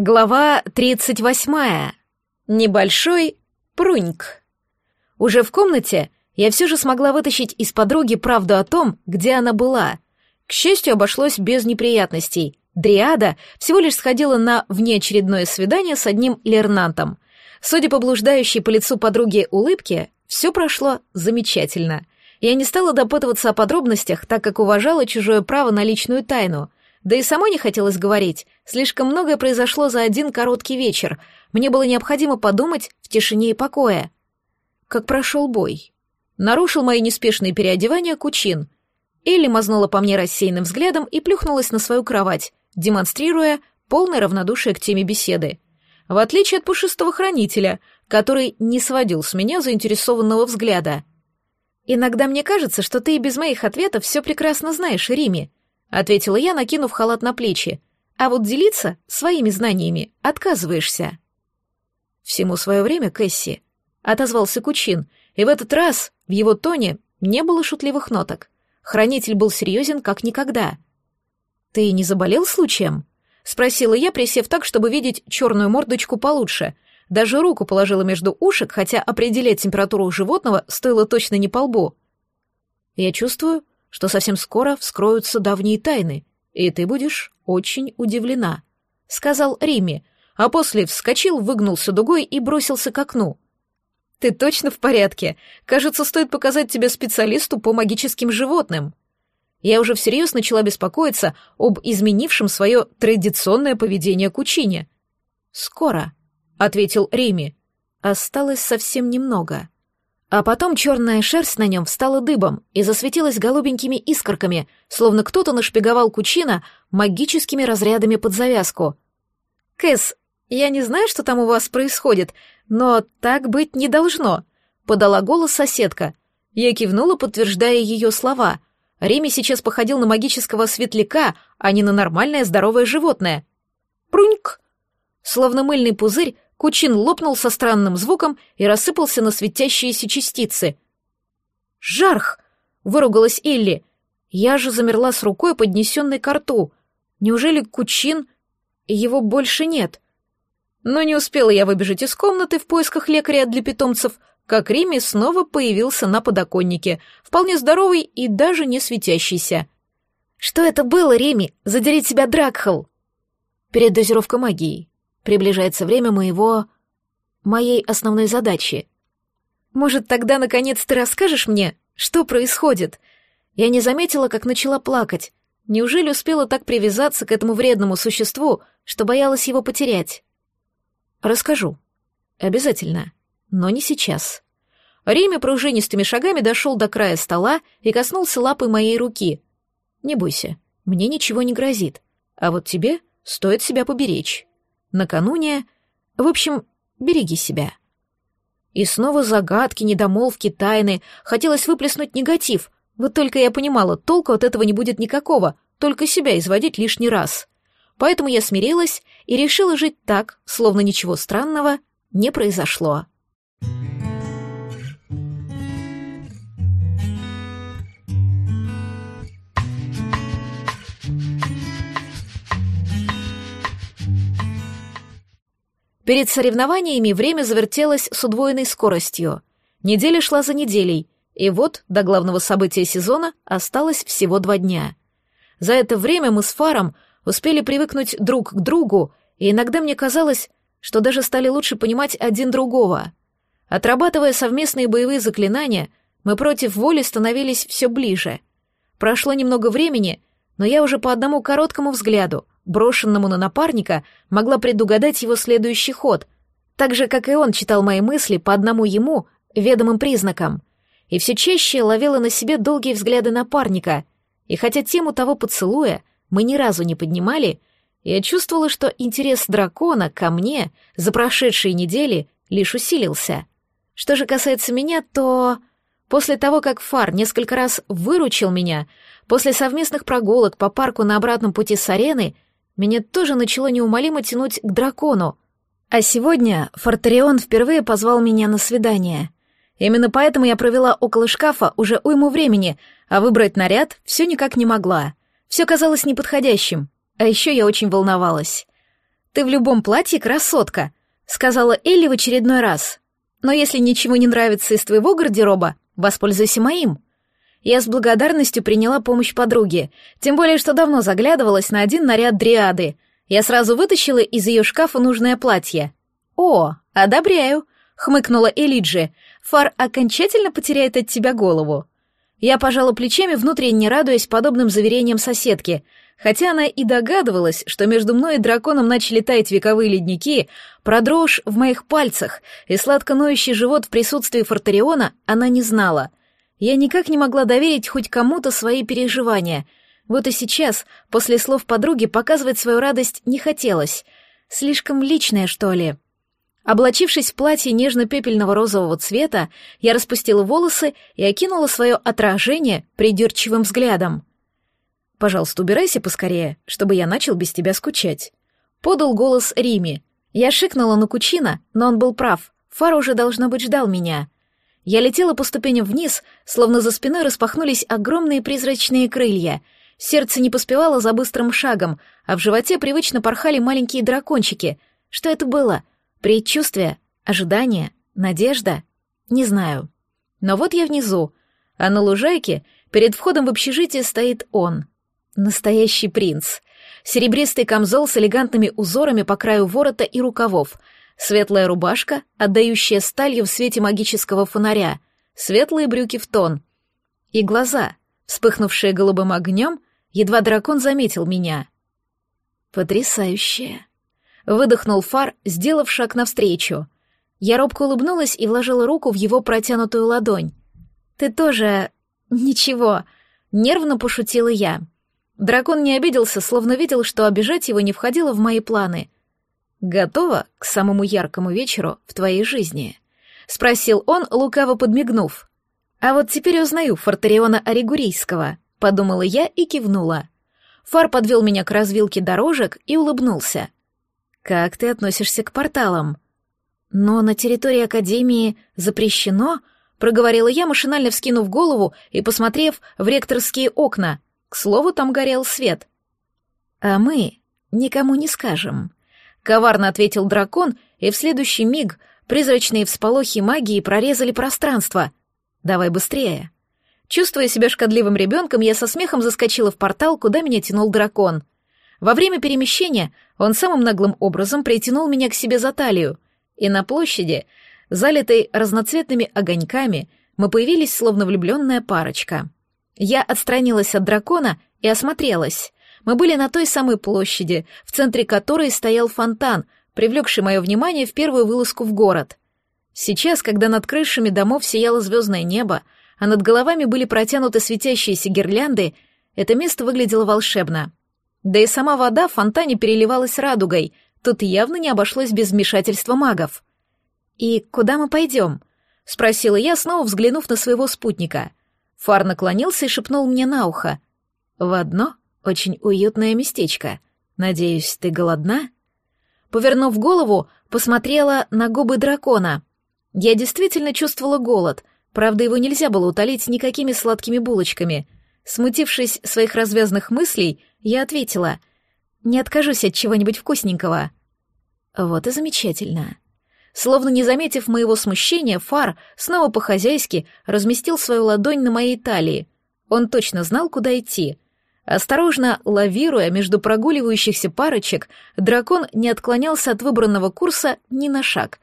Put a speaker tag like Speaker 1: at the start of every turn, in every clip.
Speaker 1: Глава 38. Небольшой пруньк. Уже в комнате я все же смогла вытащить из подруги правду о том, где она была. К счастью, обошлось без неприятностей. Дриада всего лишь сходила на внеочередное свидание с одним лернантом. Судя по блуждающей по лицу подруги улыбке, все прошло замечательно. Я не стала допытываться о подробностях, так как уважала чужое право на личную тайну — да и самой не хотелось говорить. Слишком многое произошло за один короткий вечер. Мне было необходимо подумать в тишине и покое. Как прошел бой. Нарушил мои неспешные переодевания Кучин. Элли мазнула по мне рассеянным взглядом и плюхнулась на свою кровать, демонстрируя полное равнодушие к теме беседы. В отличие от пушистого хранителя, который не сводил с меня заинтересованного взгляда. «Иногда мне кажется, что ты и без моих ответов все прекрасно знаешь, Рими», — ответила я, накинув халат на плечи. «А вот делиться своими знаниями отказываешься». «Всему свое время, Кэсси», — отозвался Кучин, и в этот раз в его тоне не было шутливых ноток. Хранитель был серьезен как никогда. «Ты не заболел случаем?» — спросила я, присев так, чтобы видеть черную мордочку получше. Даже руку положила между ушек, хотя определять температуру животного стоило точно не по лбу. «Я чувствую, что совсем скоро вскроются давние тайны, и ты будешь очень удивлена», — сказал Римми, а после вскочил, выгнулся дугой и бросился к окну. «Ты точно в порядке? Кажется, стоит показать тебя специалисту по магическим животным». Я уже всерьез начала беспокоиться об изменившем свое традиционное поведение Кучине. «Скоро», — ответил Рими. «Осталось совсем немного». А потом черная шерсть на нем встала дыбом и засветилась голубенькими искорками, словно кто-то нашпиговал кучина магическими разрядами под завязку. «Кэс, я не знаю, что там у вас происходит, но так быть не должно», — подала голос соседка. Я кивнула, подтверждая ее слова. Реми сейчас походил на магического светляка, а не на нормальное здоровое животное. «Пруньк!» Словно мыльный пузырь, Кучин лопнул со странным звуком и рассыпался на светящиеся частицы. «Жарх!» — выругалась Илли. Я же замерла с рукой, поднесенной к рту. Неужели Кучин... Его больше нет? Но не успела я выбежать из комнаты в поисках лекаря для питомцев, как Рими снова появился на подоконнике, вполне здоровый и даже не светящийся. «Что это было, Реми? Задери тебя, Дракхал!» «Передозировка магии. Приближается время моего... моей основной задачи. Может, тогда, наконец, ты расскажешь мне, что происходит? Я не заметила, как начала плакать. Неужели успела так привязаться к этому вредному существу, что боялась его потерять? Расскажу. Обязательно. Но не сейчас. Риме пружинистыми шагами дошел до края стола и коснулся лапы моей руки. Не бойся, мне ничего не грозит. А вот тебе стоит себя поберечь накануне... В общем, береги себя. И снова загадки, недомолвки, тайны. Хотелось выплеснуть негатив. Вот только я понимала, толку от этого не будет никакого, только себя изводить лишний раз. Поэтому я смирилась и решила жить так, словно ничего странного не произошло. Перед соревнованиями время завертелось с удвоенной скоростью. Неделя шла за неделей, и вот до главного события сезона осталось всего два дня. За это время мы с Фаром успели привыкнуть друг к другу, и иногда мне казалось, что даже стали лучше понимать один другого. Отрабатывая совместные боевые заклинания, мы против воли становились все ближе. Прошло немного времени, но я уже по одному короткому взгляду — брошенному на напарника, могла предугадать его следующий ход, так же, как и он читал мои мысли по одному ему ведомым признакам, и все чаще ловила на себе долгие взгляды напарника, и хотя тему того поцелуя мы ни разу не поднимали, я чувствовала, что интерес дракона ко мне за прошедшие недели лишь усилился. Что же касается меня, то... После того, как Фар несколько раз выручил меня, после совместных прогулок по парку на обратном пути с арены — меня тоже начало неумолимо тянуть к дракону. А сегодня Фортарион впервые позвал меня на свидание. Именно поэтому я провела около шкафа уже уйму времени, а выбрать наряд все никак не могла. Все казалось неподходящим, а еще я очень волновалась. Ты в любом платье красотка», — сказала Элли в очередной раз. «Но если ничего не нравится из твоего гардероба, воспользуйся моим». Я с благодарностью приняла помощь подруги, тем более, что давно заглядывалась на один наряд дриады. Я сразу вытащила из ее шкафа нужное платье. «О, одобряю», — хмыкнула Элиджи. «Фар окончательно потеряет от тебя голову». Я пожала плечами, внутренне радуясь подобным заверениям соседки, хотя она и догадывалась, что между мной и драконом начали таять вековые ледники, про дрожь в моих пальцах и сладко ноющий живот в присутствии Фортариона она не знала. Я никак не могла доверить хоть кому-то свои переживания. Вот и сейчас, после слов подруги, показывать свою радость не хотелось. Слишком личное, что ли. Облачившись в платье нежно-пепельного розового цвета, я распустила волосы и окинула свое отражение придирчивым взглядом. «Пожалуйста, убирайся поскорее, чтобы я начал без тебя скучать», — подал голос Риме. Я шикнула на Кучина, но он был прав, Фар уже, должно быть, ждал меня. Я летела по ступеням вниз, словно за спиной распахнулись огромные призрачные крылья. Сердце не поспевало за быстрым шагом, а в животе привычно порхали маленькие дракончики. Что это было? Предчувствие? Ожидание? Надежда? Не знаю. Но вот я внизу, а на лужайке перед входом в общежитие стоит он. Настоящий принц. Серебристый камзол с элегантными узорами по краю ворота и рукавов — Светлая рубашка, отдающая сталью в свете магического фонаря, светлые брюки в тон. И глаза, вспыхнувшие голубым огнем, едва дракон заметил меня. Потрясающее. Выдохнул Фар, сделав шаг навстречу. Я робко улыбнулась и вложила руку в его протянутую ладонь. «Ты тоже... ничего...» — нервно пошутила я. Дракон не обиделся, словно видел, что обижать его не входило в мои планы — «Готова к самому яркому вечеру в твоей жизни?» — спросил он, лукаво подмигнув. «А вот теперь узнаю Фортариона Оригурийского», — подумала я и кивнула. Фар подвел меня к развилке дорожек и улыбнулся. «Как ты относишься к порталам?» «Но на территории Академии запрещено», — проговорила я, машинально вскинув голову и посмотрев в ректорские окна. К слову, там горел свет. «А мы никому не скажем», Коварно ответил дракон, и в следующий миг призрачные всполохи магии прорезали пространство. «Давай быстрее». Чувствуя себя шкодливым ребенком, я со смехом заскочила в портал, куда меня тянул дракон. Во время перемещения он самым наглым образом притянул меня к себе за талию, и на площади, залитой разноцветными огоньками, мы появились словно влюбленная парочка. Я отстранилась от дракона и осмотрелась. Мы были на той самой площади, в центре которой стоял фонтан, привлекший мое внимание в первую вылазку в город. Сейчас, когда над крышами домов сияло звездное небо, а над головами были протянуты светящиеся гирлянды, это место выглядело волшебно. Да и сама вода в фонтане переливалась радугой, тут явно не обошлось без вмешательства магов. «И куда мы пойдем?» — спросила я, снова взглянув на своего спутника. Фар наклонился и шепнул мне на ухо. «В одно очень уютное местечко. Надеюсь, ты голодна?» Повернув голову, посмотрела на губы дракона. Я действительно чувствовала голод, правда, его нельзя было утолить никакими сладкими булочками. Смутившись своих развязных мыслей, я ответила, «Не откажусь от чего-нибудь вкусненького». Вот и замечательно. Словно не заметив моего смущения, Фар снова по-хозяйски разместил свою ладонь на моей талии. Он точно знал, куда идти — Осторожно лавируя между прогуливающихся парочек, дракон не отклонялся от выбранного курса ни на шаг.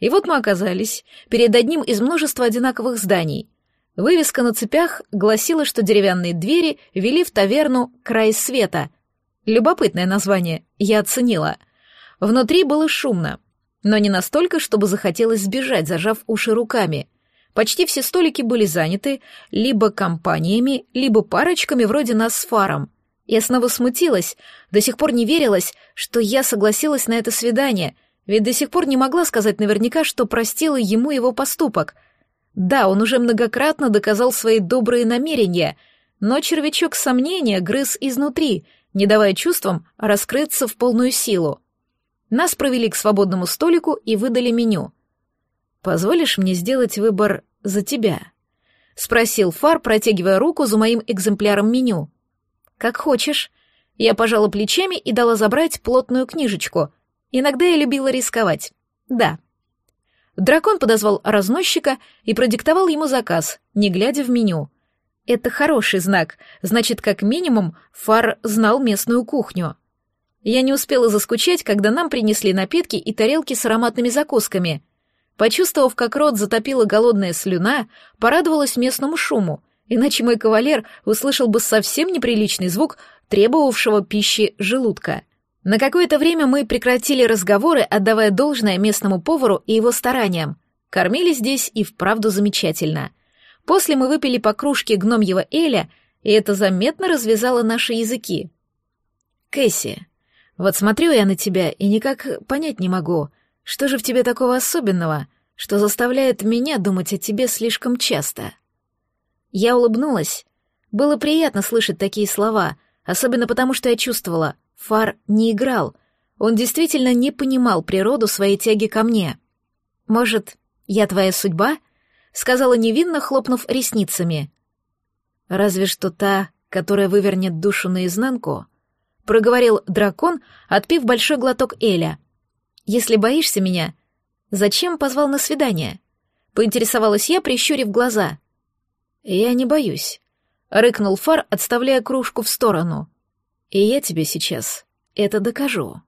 Speaker 1: И вот мы оказались перед одним из множества одинаковых зданий. Вывеска на цепях гласила, что деревянные двери вели в таверну «Край света». Любопытное название, я оценила. Внутри было шумно, но не настолько, чтобы захотелось сбежать, зажав уши руками — Почти все столики были заняты либо компаниями, либо парочками вроде нас с Фаром. Я снова смутилась, до сих пор не верилась, что я согласилась на это свидание, ведь до сих пор не могла сказать наверняка, что простила ему его поступок. Да, он уже многократно доказал свои добрые намерения, но червячок сомнения грыз изнутри, не давая чувствам раскрыться в полную силу. Нас провели к свободному столику и выдали меню — «Позволишь мне сделать выбор за тебя?» — спросил Фар, протягивая руку за моим экземпляром меню. «Как хочешь». Я пожала плечами и дала забрать плотную книжечку. Иногда я любила рисковать. Да. Дракон подозвал разносчика и продиктовал ему заказ, не глядя в меню. Это хороший знак, значит, как минимум, Фар знал местную кухню. Я не успела заскучать, когда нам принесли напитки и тарелки с ароматными закусками. Почувствовав, как рот затопила голодная слюна, порадовалась местному шуму, иначе мой кавалер услышал бы совсем неприличный звук требовавшего пищи желудка. На какое-то время мы прекратили разговоры, отдавая должное местному повару и его стараниям. Кормили здесь и вправду замечательно. После мы выпили по кружке гномьего эля, и это заметно развязало наши языки. «Кэсси, вот смотрю я на тебя и никак понять не могу, что же в тебе такого особенного, что заставляет меня думать о тебе слишком часто?» Я улыбнулась. Было приятно слышать такие слова, особенно потому, что я чувствовала, Фар не играл, он действительно не понимал природу своей тяги ко мне. «Может, я твоя судьба?» — сказала невинно, хлопнув ресницами. «Разве что та, которая вывернет душу наизнанку», — проговорил дракон, отпив большой глоток Эля. «Если боишься меня, зачем позвал на свидание?» — поинтересовалась я, прищурив глаза. «Я не боюсь», — рыкнул Фар, отставляя кружку в сторону. И я тебе сейчас это докажу.